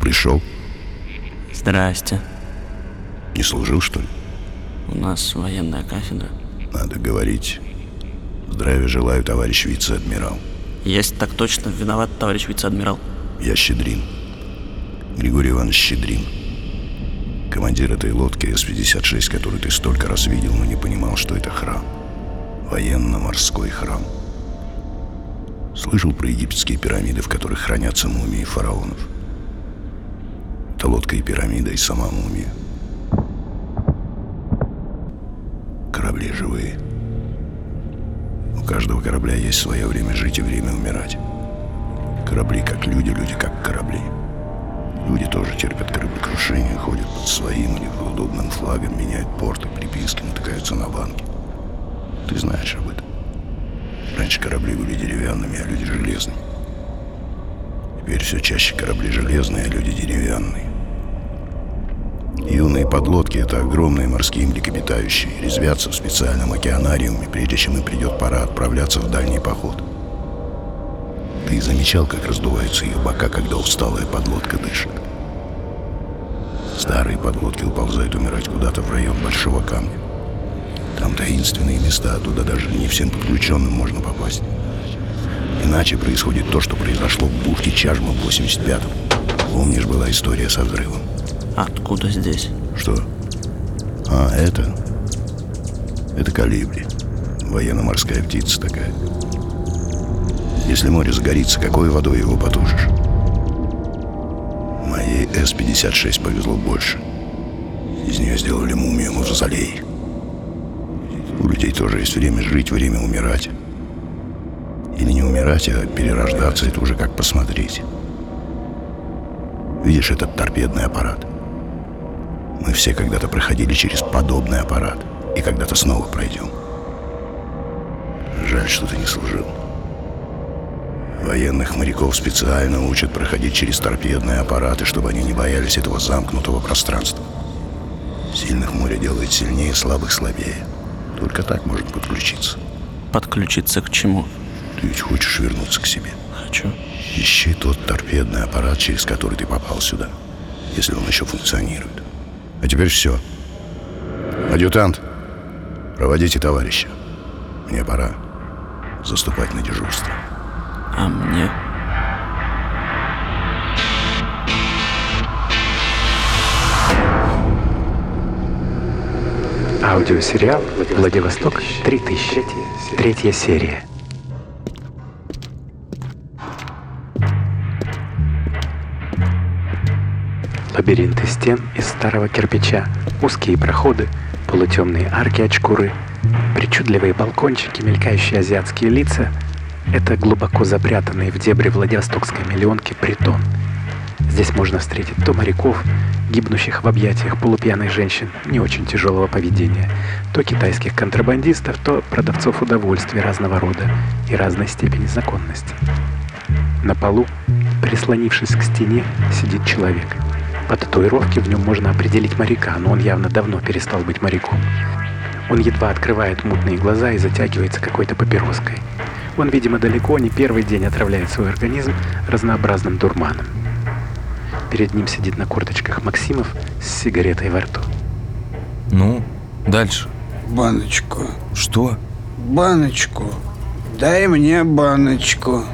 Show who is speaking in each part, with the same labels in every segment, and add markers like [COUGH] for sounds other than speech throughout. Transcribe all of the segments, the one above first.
Speaker 1: Пришел?
Speaker 2: Здрасте.
Speaker 1: Не служил, что ли?
Speaker 2: У нас военная кафедра.
Speaker 1: Надо говорить. Здравия желаю, товарищ вице-адмирал.
Speaker 2: Есть так точно. Виноват, товарищ вице-адмирал.
Speaker 1: Я Щедрин. Григорий Иванович Щедрин. Командир этой лодки С-56, которую ты столько раз видел, но не понимал, что это храм. Военно-морской храм. Слышал про египетские пирамиды, в которых хранятся мумии фараонов? Это лодка и пирамида, и сама мумия. Корабли живые. У каждого корабля есть свое время жить и время умирать. Корабли как люди, люди как корабли. Люди тоже терпят кораблекрушение, ходят под своим или удобным флагом, меняют порты, приписки, натыкаются на банки. Ты знаешь об этом. Раньше корабли были деревянными, а люди железными. Теперь все чаще корабли железные, а люди деревянные. Юные подлодки — это огромные морские млекопитающие, резвятся в специальном океанариуме, прежде чем им придет пора отправляться в дальний поход. Ты замечал, как раздуваются ее бока, когда усталая подлодка дышит? Старые подлодки уползают умирать куда-то в район Большого Камня. Там таинственные места, туда даже не всем подключенным можно попасть. Иначе происходит то, что произошло в бухте Чажма в 85-м. Помнишь, была история со взрывом?
Speaker 2: Откуда здесь?
Speaker 1: Что? А, это? Это калибри. Военно-морская птица такая. Если море загорится, какой водой его потушишь? Моей С-56 повезло больше. Из нее сделали мумию мавзолей. У людей тоже есть время жить, время умирать. Или не умирать, а перерождаться, это уже как посмотреть. Видишь этот торпедный аппарат? Мы все когда-то проходили через подобный аппарат. И когда-то снова пройдем. Жаль, что ты не служил. Военных моряков специально учат проходить через торпедные аппараты, чтобы они не боялись этого замкнутого пространства. Сильных море делает сильнее, слабых слабее. Только так можно подключиться.
Speaker 2: Подключиться к чему?
Speaker 1: Ты ведь хочешь вернуться к себе.
Speaker 2: Хочу.
Speaker 1: Ищи тот торпедный аппарат, через который ты попал сюда, если он еще функционирует. А теперь все. Адъютант, проводите товарища. Мне пора заступать на дежурство.
Speaker 2: А мне?
Speaker 3: Аудиосериал «Владивосток 3000». Третья серия. Лабиринты стен из старого кирпича, узкие проходы, полутемные арки от шкуры, причудливые балкончики, мелькающие азиатские лица — это глубоко запрятанный в дебри Владивостокской миллионки притон. Здесь можно встретить то моряков, гибнущих в объятиях полупьяных женщин не очень тяжелого поведения, то китайских контрабандистов, то продавцов удовольствий разного рода и разной степени законности. На полу, прислонившись к стене, сидит человек. По татуировке в нем можно определить моряка, но он явно давно перестал быть моряком. Он едва открывает мутные глаза и затягивается какой-то папироской. Он, видимо, далеко не первый день отравляет свой организм разнообразным дурманом. Перед ним сидит на корточках Максимов с сигаретой во рту.
Speaker 4: Ну, дальше.
Speaker 5: Баночку.
Speaker 4: Что?
Speaker 5: Баночку. Дай мне баночку.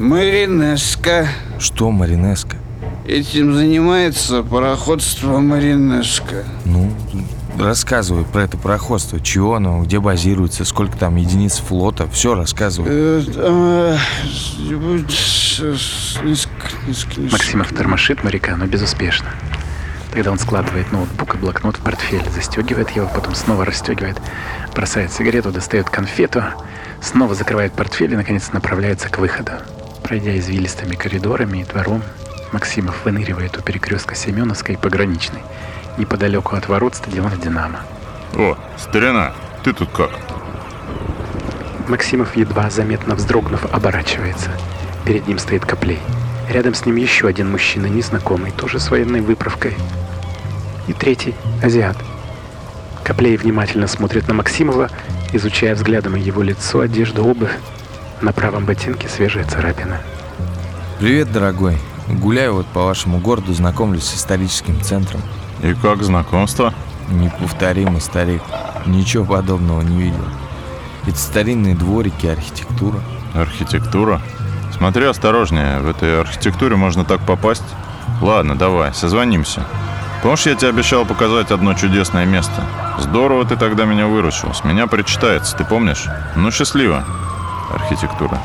Speaker 5: Маринеска.
Speaker 4: Что, Маринеска?
Speaker 5: Этим занимается пароходство Маринеска.
Speaker 4: Ну, рассказывай про это пароходство. Чего оно, где базируется, сколько там единиц флота. Все рассказывай.
Speaker 5: Э, несколько-
Speaker 3: Максимов тормошит моряка, но безуспешно. Тогда он складывает ноутбук и блокнот в портфель, застегивает его, потом снова расстегивает, бросает сигарету, достает конфету, снова закрывает портфель и, наконец, направляется к выходу. Пройдя извилистыми коридорами и двором, Максимов выныривает у перекрестка Семеновской и Пограничной, неподалеку от ворот стадиона «Динамо».
Speaker 6: О, старина, ты тут как?
Speaker 3: Максимов, едва заметно вздрогнув, оборачивается. Перед ним стоит Коплей. Рядом с ним еще один мужчина, незнакомый, тоже с военной выправкой. И третий — азиат. Коплей внимательно смотрит на Максимова, изучая взглядом его лицо, одежду, обувь. На правом ботинке свежая царапина.
Speaker 4: Привет, дорогой. Гуляю вот по вашему городу, знакомлюсь с историческим центром.
Speaker 6: И как знакомство?
Speaker 4: Неповторимый старик. Ничего подобного не видел. Это старинные дворики, архитектура.
Speaker 6: Архитектура? Смотри осторожнее, в этой архитектуре можно так попасть. Ладно, давай, созвонимся. Помнишь, я тебе обещал показать одно чудесное место? Здорово ты тогда меня выручил. С меня причитается, ты помнишь? Ну, счастливо. Архитектура.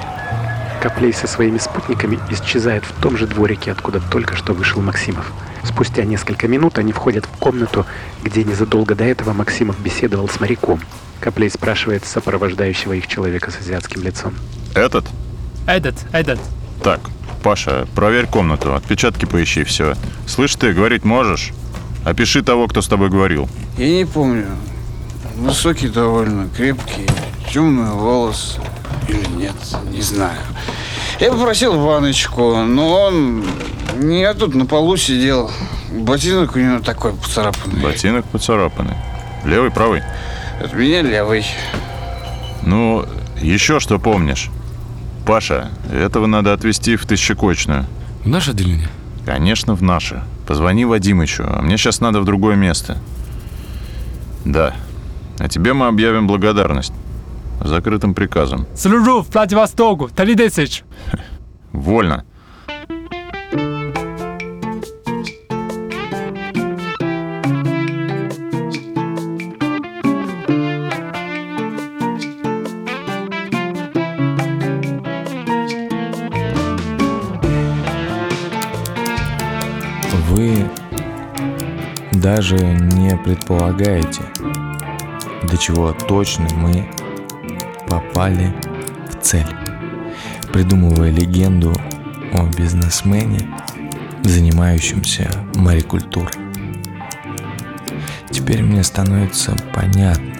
Speaker 3: Коплей со своими спутниками исчезает в том же дворике, откуда только что вышел Максимов. Спустя несколько минут они входят в комнату, где незадолго до этого Максимов беседовал с моряком. Коплей спрашивает сопровождающего их человека с азиатским лицом.
Speaker 6: Этот?
Speaker 7: Этот, этот.
Speaker 6: Так, Паша, проверь комнату, отпечатки поищи, все. Слышь ты, говорить можешь? Опиши того, кто с тобой говорил.
Speaker 5: Я не помню. Высокий довольно, крепкий, темные волосы. Или нет, не знаю. Я попросил баночку, но он... Я тут на полу сидел. Ботинок у него такой поцарапанный.
Speaker 6: Ботинок поцарапанный. Левый, правый?
Speaker 5: От меня левый.
Speaker 6: Ну, еще что помнишь? Паша, этого надо отвезти в тысячекочную.
Speaker 7: В наше отделение?
Speaker 6: Конечно, в наше. Позвони Вадимычу, а мне сейчас надо в другое место. Да. А тебе мы объявим благодарность. Закрытым приказом.
Speaker 7: Служу в Владивостоку, 30. [LAUGHS]
Speaker 6: Вольно.
Speaker 4: Вы даже не предполагаете, до чего точно мы попали в цель, придумывая легенду о бизнесмене, занимающемся морекультурой. Теперь мне становится понятно,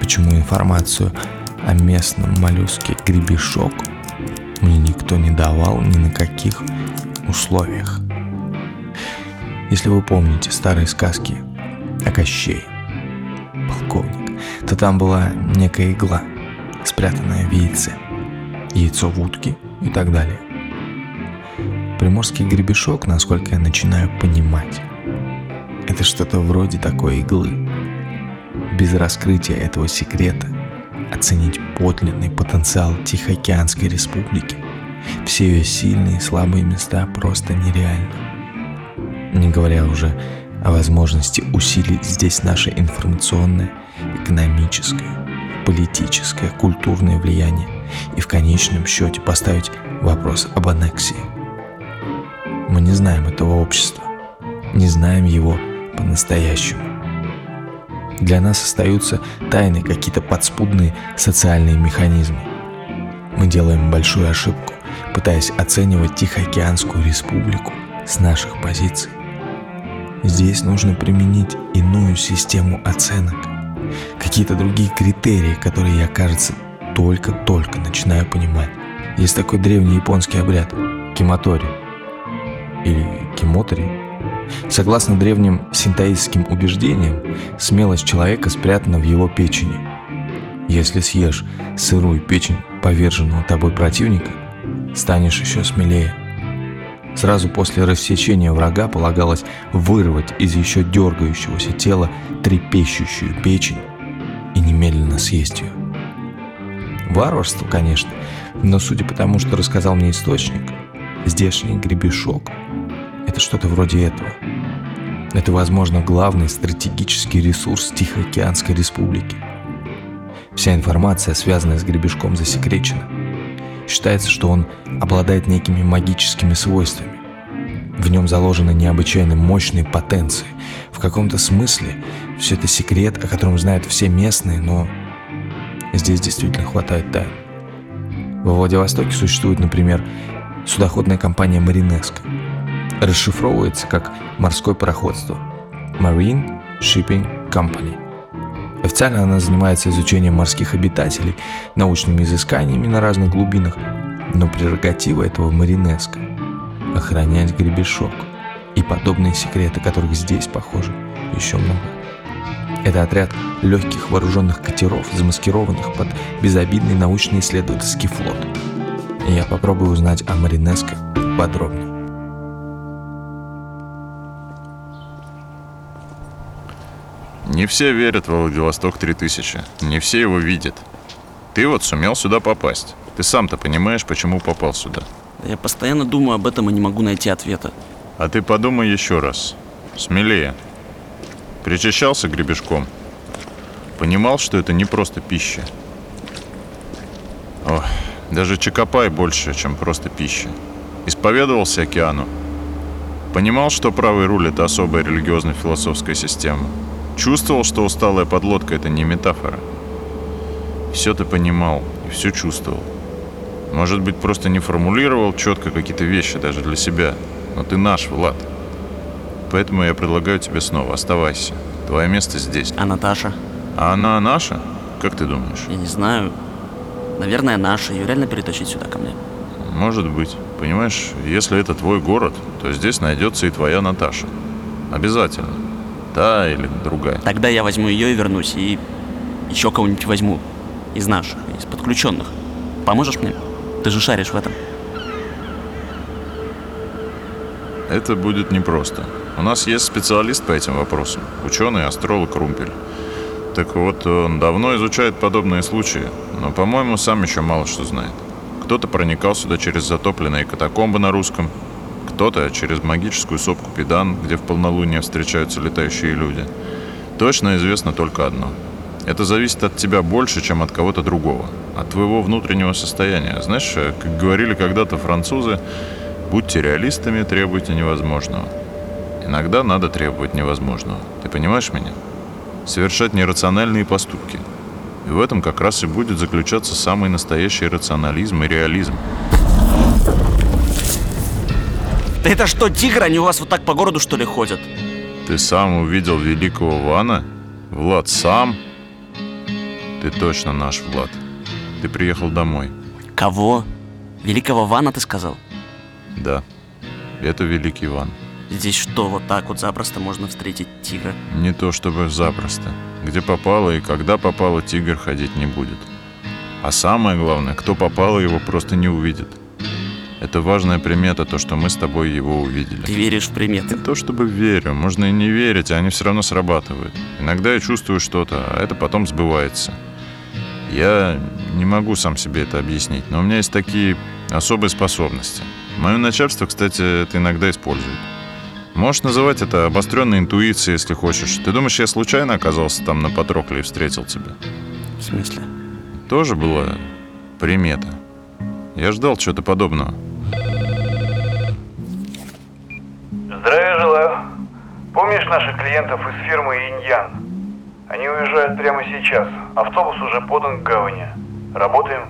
Speaker 4: почему информацию о местном моллюске гребешок мне никто не давал ни на каких условиях. Если вы помните старые сказки о Кощее, полковник, то там была некая игла, спрятанная в яйце, яйцо в утке и так далее. Приморский гребешок, насколько я начинаю понимать, это что-то вроде такой иглы. Без раскрытия этого секрета оценить подлинный потенциал Тихоокеанской республики, все ее сильные и слабые места просто нереально не говоря уже о возможности усилить здесь наше информационное, экономическое, политическое, культурное влияние и в конечном счете поставить вопрос об аннексии. Мы не знаем этого общества, не знаем его по-настоящему. Для нас остаются тайны, какие-то подспудные социальные механизмы. Мы делаем большую ошибку, пытаясь оценивать Тихоокеанскую республику с наших позиций. Здесь нужно применить иную систему оценок, какие-то другие критерии, которые я, кажется, только-только начинаю понимать. Есть такой древний японский обряд – киматори или кимотори. Согласно древним синтоистским убеждениям, смелость человека спрятана в его печени. Если съешь сырую печень поверженного тобой противника, станешь еще смелее – Сразу после рассечения врага полагалось вырвать из еще дергающегося тела трепещущую печень и немедленно съесть ее. Варварство, конечно, но судя по тому, что рассказал мне источник, здешний гребешок – это что-то вроде этого. Это, возможно, главный стратегический ресурс Тихоокеанской республики. Вся информация, связанная с гребешком, засекречена – Считается, что он обладает некими магическими свойствами. В нем заложены необычайно мощные потенции. В каком-то смысле все это секрет, о котором знают все местные, но здесь действительно хватает тайн. Во Владивостоке существует, например, судоходная компания «Маринеско». расшифровывается как «морское пароходство» Marine Shipping Company. Официально она занимается изучением морских обитателей, научными изысканиями на разных глубинах, но прерогатива этого маринеска – охранять гребешок и подобные секреты, которых здесь, похоже, еще много. Это отряд легких вооруженных катеров, замаскированных под безобидный научно-исследовательский флот. Я попробую узнать о Маринеско подробнее.
Speaker 6: Не все верят во Владивосток 3000. Не все его видят. Ты вот сумел сюда попасть. Ты сам-то понимаешь, почему попал сюда.
Speaker 2: Да я постоянно думаю об этом и не могу найти ответа.
Speaker 6: А ты подумай еще раз. Смелее. Причащался гребешком. Понимал, что это не просто пища. Ох, даже Чакопай больше, чем просто пища. Исповедовался океану. Понимал, что правый руль — это особая религиозно-философская система. Чувствовал, что усталая подлодка — это не метафора. Все ты понимал и все чувствовал. Может быть, просто не формулировал четко какие-то вещи даже для себя. Но ты наш, Влад. Поэтому я предлагаю тебе снова. Оставайся. Твое место здесь.
Speaker 2: А Наташа?
Speaker 6: А она наша? Как ты думаешь?
Speaker 2: Я не знаю. Наверное, наша. Ее реально перетащить сюда ко мне.
Speaker 6: Может быть. Понимаешь, если это твой город, то здесь найдется и твоя Наташа. Обязательно. Та или другая.
Speaker 2: Тогда я возьму ее и вернусь. И еще кого-нибудь возьму. Из наших, из подключенных. Поможешь мне? Ты же шаришь в этом.
Speaker 6: Это будет непросто. У нас есть специалист по этим вопросам. Ученый, астролог Румпель. Так вот, он давно изучает подобные случаи, но, по-моему, сам еще мало что знает. Кто-то проникал сюда через затопленные катакомбы на русском, кто-то через магическую сопку Педан, где в полнолуние встречаются летающие люди. Точно известно только одно. Это зависит от тебя больше, чем от кого-то другого. От твоего внутреннего состояния. Знаешь, как говорили когда-то французы, будьте реалистами, требуйте невозможного. Иногда надо требовать невозможного. Ты понимаешь меня? Совершать нерациональные поступки. И в этом как раз и будет заключаться самый настоящий рационализм и реализм.
Speaker 2: Да это что, тигры? Они у вас вот так по городу, что ли, ходят?
Speaker 6: Ты сам увидел великого Вана? Влад, сам? Ты точно наш, Влад. Ты приехал домой.
Speaker 2: Кого? Великого Вана, ты сказал?
Speaker 6: Да. Это великий Ван.
Speaker 2: Здесь что, вот так вот запросто можно встретить тигра?
Speaker 6: Не то чтобы запросто. Где попало и когда попало, тигр ходить не будет. А самое главное, кто попало, его просто не увидит. Это важная примета, то, что мы с тобой его увидели.
Speaker 2: Ты веришь в приметы?
Speaker 6: Не то чтобы верю, можно и не верить, а они все равно срабатывают. Иногда я чувствую что-то, а это потом сбывается. Я не могу сам себе это объяснить, но у меня есть такие особые способности. Мое начальство, кстати, это иногда использует. Можешь называть это обостренной интуицией, если хочешь. Ты думаешь, я случайно оказался там на Патрокле и встретил тебя?
Speaker 2: В смысле?
Speaker 6: Тоже была примета. Я ждал чего-то подобного.
Speaker 8: Помнишь наших клиентов из фирмы Иньян? Они уезжают прямо сейчас. Автобус уже подан к гавани. Работаем?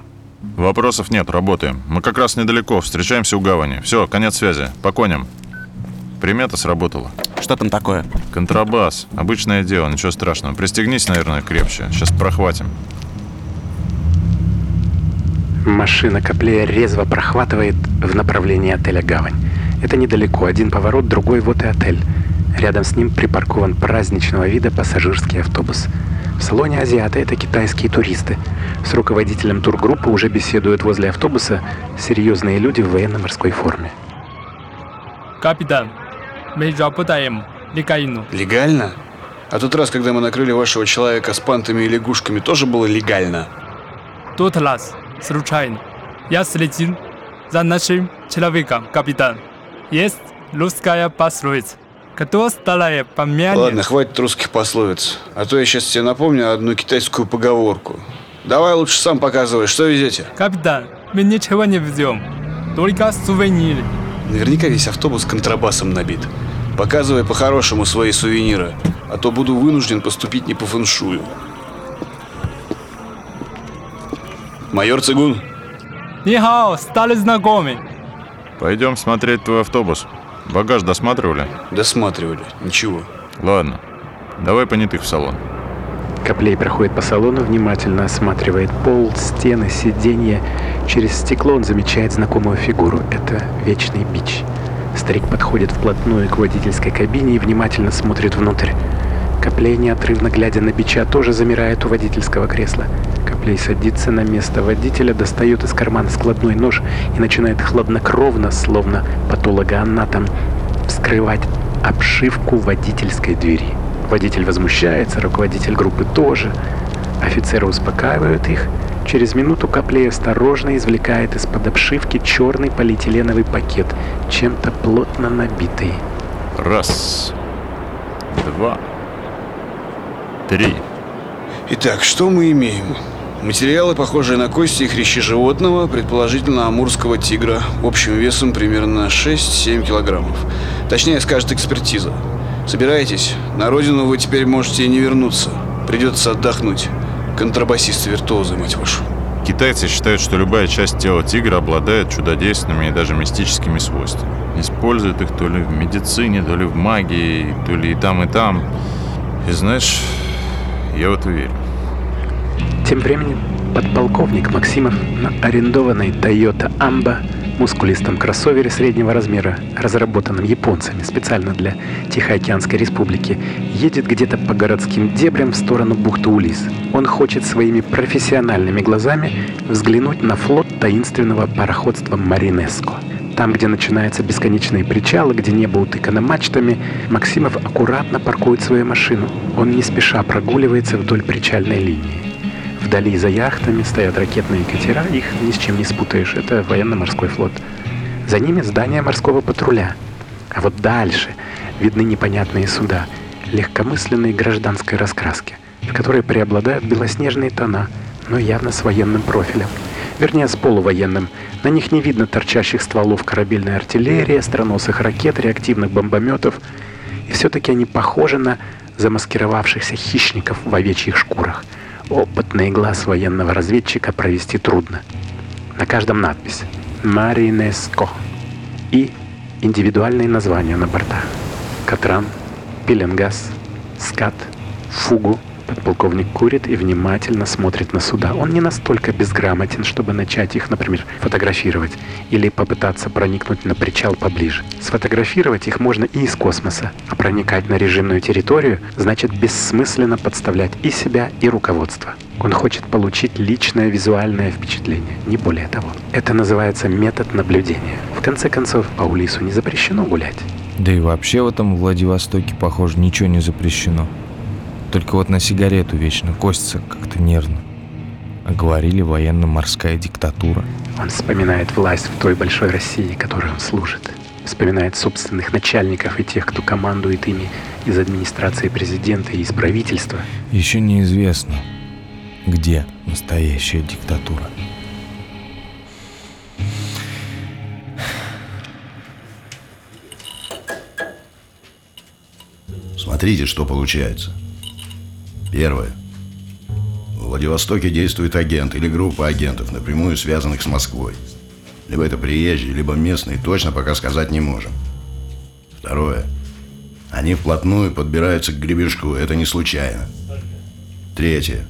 Speaker 6: Вопросов нет, работаем. Мы как раз недалеко, встречаемся у гавани. Все, конец связи. По коням. Примета сработала.
Speaker 2: Что там такое?
Speaker 6: Контрабас. Обычное дело, ничего страшного. Пристегнись, наверное, крепче. Сейчас прохватим.
Speaker 3: Машина Коплея резво прохватывает в направлении отеля «Гавань». Это недалеко, один поворот, другой вот и отель. Рядом с ним припаркован праздничного вида пассажирский автобус. В салоне азиаты это китайские туристы. С руководителем тургруппы уже беседуют возле автобуса серьезные люди в военно-морской форме.
Speaker 7: Капитан, мы работаем легально.
Speaker 5: Легально? А тот раз, когда мы накрыли вашего человека с пантами и лягушками, тоже было легально?
Speaker 7: Тот раз, случайно, я следил за нашим человеком, капитан. Есть русская пословица. Кто старая помянет...
Speaker 5: Ладно, хватит русских пословиц. А то я сейчас тебе напомню одну китайскую поговорку. Давай лучше сам показывай, что везете.
Speaker 7: Капитан, мы ничего не везем. Только сувениры.
Speaker 5: Наверняка весь автобус контрабасом набит. Показывай по-хорошему свои сувениры, а то буду вынужден поступить не по фэншую. Майор Цигун,
Speaker 7: Нихао, старый знакомый.
Speaker 6: Пойдем смотреть твой автобус. Багаж досматривали?
Speaker 5: Досматривали. Ничего.
Speaker 6: Ладно. Давай понятых в салон.
Speaker 3: Коплей проходит по салону, внимательно осматривает пол, стены, сиденья. Через стекло он замечает знакомую фигуру. Это Вечный Бич. Старик подходит вплотную к водительской кабине и внимательно смотрит внутрь. Коплей, неотрывно глядя на Бича, тоже замирает у водительского кресла. Коплей садится на место водителя, достает из кармана складной нож и начинает хладнокровно, словно патологоанатом, вскрывать обшивку водительской двери. Водитель возмущается, руководитель группы тоже. Офицеры успокаивают их. Через минуту Коплей осторожно извлекает из-под обшивки черный полиэтиленовый пакет, чем-то плотно набитый.
Speaker 6: Раз. Два. Три.
Speaker 5: Итак, что мы имеем? Материалы, похожие на кости и хрящи животного, предположительно амурского тигра, общим весом примерно 6-7 килограммов. Точнее скажет экспертиза. Собираетесь? На родину вы теперь можете и не вернуться. Придется отдохнуть. Контрабасисты-виртуозы, мать вашу.
Speaker 6: Китайцы считают, что любая часть тела тигра обладает чудодейственными и даже мистическими свойствами. Используют их то ли в медицине, то ли в магии, то ли и там, и там. И знаешь, я в это верю.
Speaker 3: Тем временем подполковник Максимов на арендованной Toyota Amba мускулистом кроссовере среднего размера, разработанном японцами специально для Тихоокеанской республики, едет где-то по городским дебрям в сторону бухты Улис. Он хочет своими профессиональными глазами взглянуть на флот таинственного пароходства Маринеско. Там, где начинаются бесконечные причалы, где небо утыкано мачтами, Максимов аккуратно паркует свою машину. Он не спеша прогуливается вдоль причальной линии. Вдали за яхтами стоят ракетные катера, их ни с чем не спутаешь. Это военно-морской флот. За ними здание морского патруля. А вот дальше видны непонятные суда, легкомысленные гражданской раскраски, в которой преобладают белоснежные тона, но явно с военным профилем. Вернее, с полувоенным. На них не видно торчащих стволов корабельной артиллерии, остроносых ракет, реактивных бомбометов. И все-таки они похожи на замаскировавшихся хищников в овечьих шкурах. Опытный глаз военного разведчика провести трудно. На каждом надпись «Маринеско» и индивидуальные названия на бортах. Катран, Пеленгас, Скат, Фугу. Подполковник курит и внимательно смотрит на суда. Он не настолько безграмотен, чтобы начать их, например, фотографировать или попытаться проникнуть на причал поближе. Сфотографировать их можно и из космоса, а проникать на режимную территорию значит бессмысленно подставлять и себя, и руководство. Он хочет получить личное визуальное впечатление, не более того. Это называется метод наблюдения. В конце концов, по Улису не запрещено гулять.
Speaker 4: Да и вообще в этом Владивостоке, похоже, ничего не запрещено. Только вот на сигарету вечно костится как-то нервно. А говорили военно-морская диктатура.
Speaker 3: Он вспоминает власть в той большой России, которой он служит. Вспоминает собственных начальников и тех, кто командует ими из администрации президента и из правительства.
Speaker 4: Еще неизвестно, где настоящая диктатура.
Speaker 1: Смотрите, что получается. Первое. В Владивостоке действует агент или группа агентов, напрямую связанных с Москвой. Либо это приезжие, либо местные, точно пока сказать не можем. Второе. Они вплотную подбираются к гребешку, это не случайно. Третье.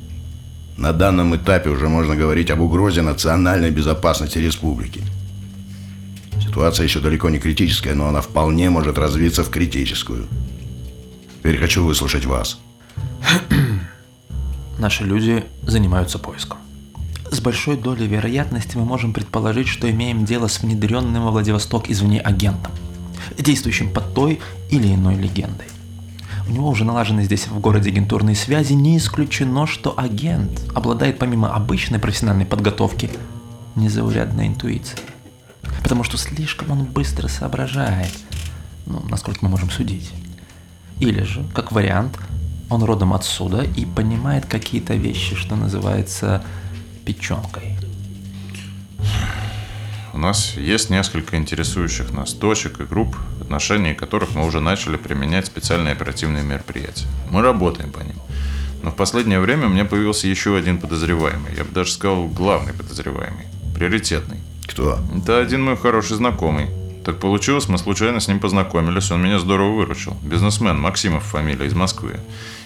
Speaker 1: На данном этапе уже можно говорить об угрозе национальной безопасности республики. Ситуация еще далеко не критическая, но она вполне может развиться в критическую. Теперь хочу выслушать вас. [CLEARS THROAT]
Speaker 9: Наши люди занимаются поиском. С большой долей вероятности мы можем предположить, что имеем дело с внедренным во Владивосток извне агентом, действующим под той или иной легендой. У него уже налажены здесь в городе агентурные связи, не исключено, что агент обладает помимо обычной профессиональной подготовки незаурядной интуицией. Потому что слишком он быстро соображает, ну, насколько мы можем судить. Или же, как вариант, он родом отсюда и понимает какие-то вещи, что называется печенкой.
Speaker 6: У нас есть несколько интересующих нас точек и групп, в отношении которых мы уже начали применять специальные оперативные мероприятия. Мы работаем по ним. Но в последнее время мне появился еще один подозреваемый. Я бы даже сказал, главный подозреваемый. Приоритетный.
Speaker 1: Кто?
Speaker 6: Это один мой хороший знакомый. Так получилось, мы случайно с ним познакомились, он меня здорово выручил. Бизнесмен, Максимов фамилия, из Москвы.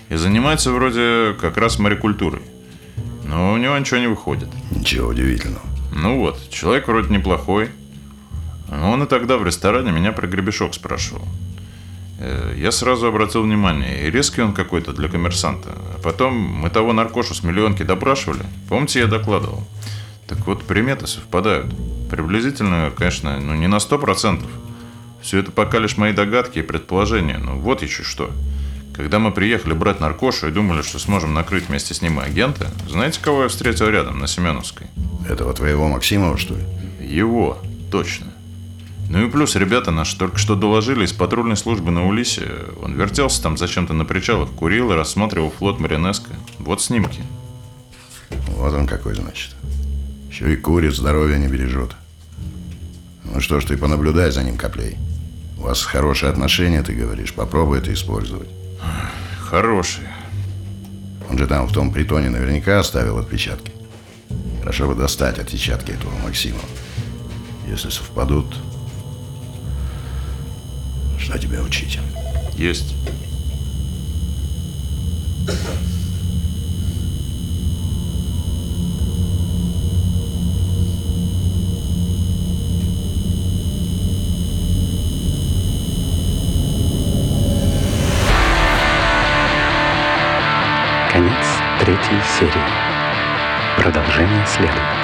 Speaker 6: И занимается вроде как раз морекультурой. Но у него ничего не выходит.
Speaker 1: Ничего удивительного.
Speaker 6: Ну вот, человек вроде неплохой. Но он и тогда в ресторане меня про гребешок спрашивал. Э, Я сразу обратил внимание, и резкий он какой-то для коммерсанта. А потом мы того наркошу с миллионки допрашивали. Помните, я докладывал? Так вот, приметы совпадают. Приблизительно, конечно, ну не на сто процентов. Все это пока лишь мои догадки и предположения. Но вот еще что. Когда мы приехали брать наркошу и думали, что сможем накрыть вместе с ним и агента, знаете, кого я встретил рядом на Семеновской?
Speaker 1: Этого твоего Максимова, что ли?
Speaker 6: Его, точно. Ну и плюс ребята наши только что доложили из патрульной службы на Улисе. Он вертелся там зачем-то на причалах, курил и рассматривал флот Маринеско. Вот снимки.
Speaker 1: Вот он какой, значит. Еще и курит, здоровье не бережет. Ну что ж, ты понаблюдай за ним, Коплей. У вас хорошие отношения, ты говоришь. Попробуй это использовать.
Speaker 6: Хороший.
Speaker 1: Он же там в том притоне наверняка оставил отпечатки. Хорошо бы достать отпечатки этого Максимова. Если совпадут, что тебя учить?
Speaker 6: Есть.
Speaker 3: Третьей серии. Продолжение следует.